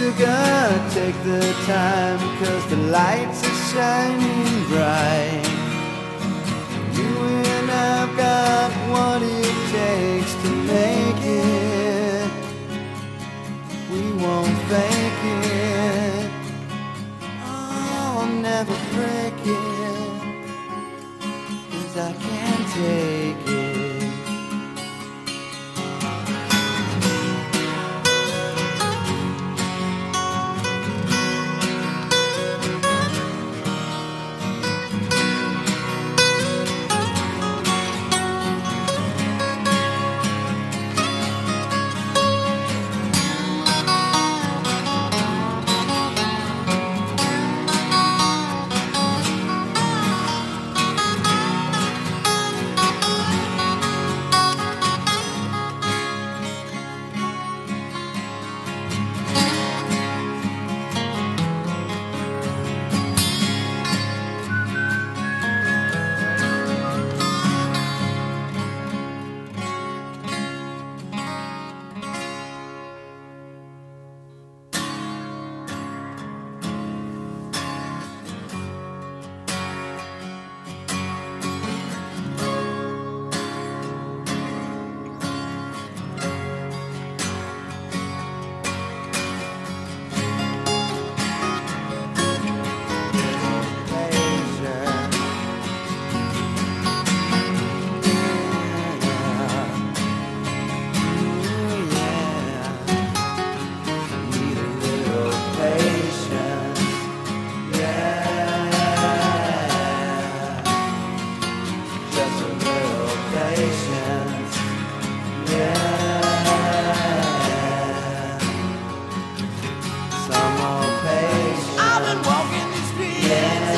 sugar, take the time, cause the lights are shining bright. You and I've got what it takes to make it. We won't fake it. Oh, I'll never break it. Cause I can't take it. walking these streets. Yeah.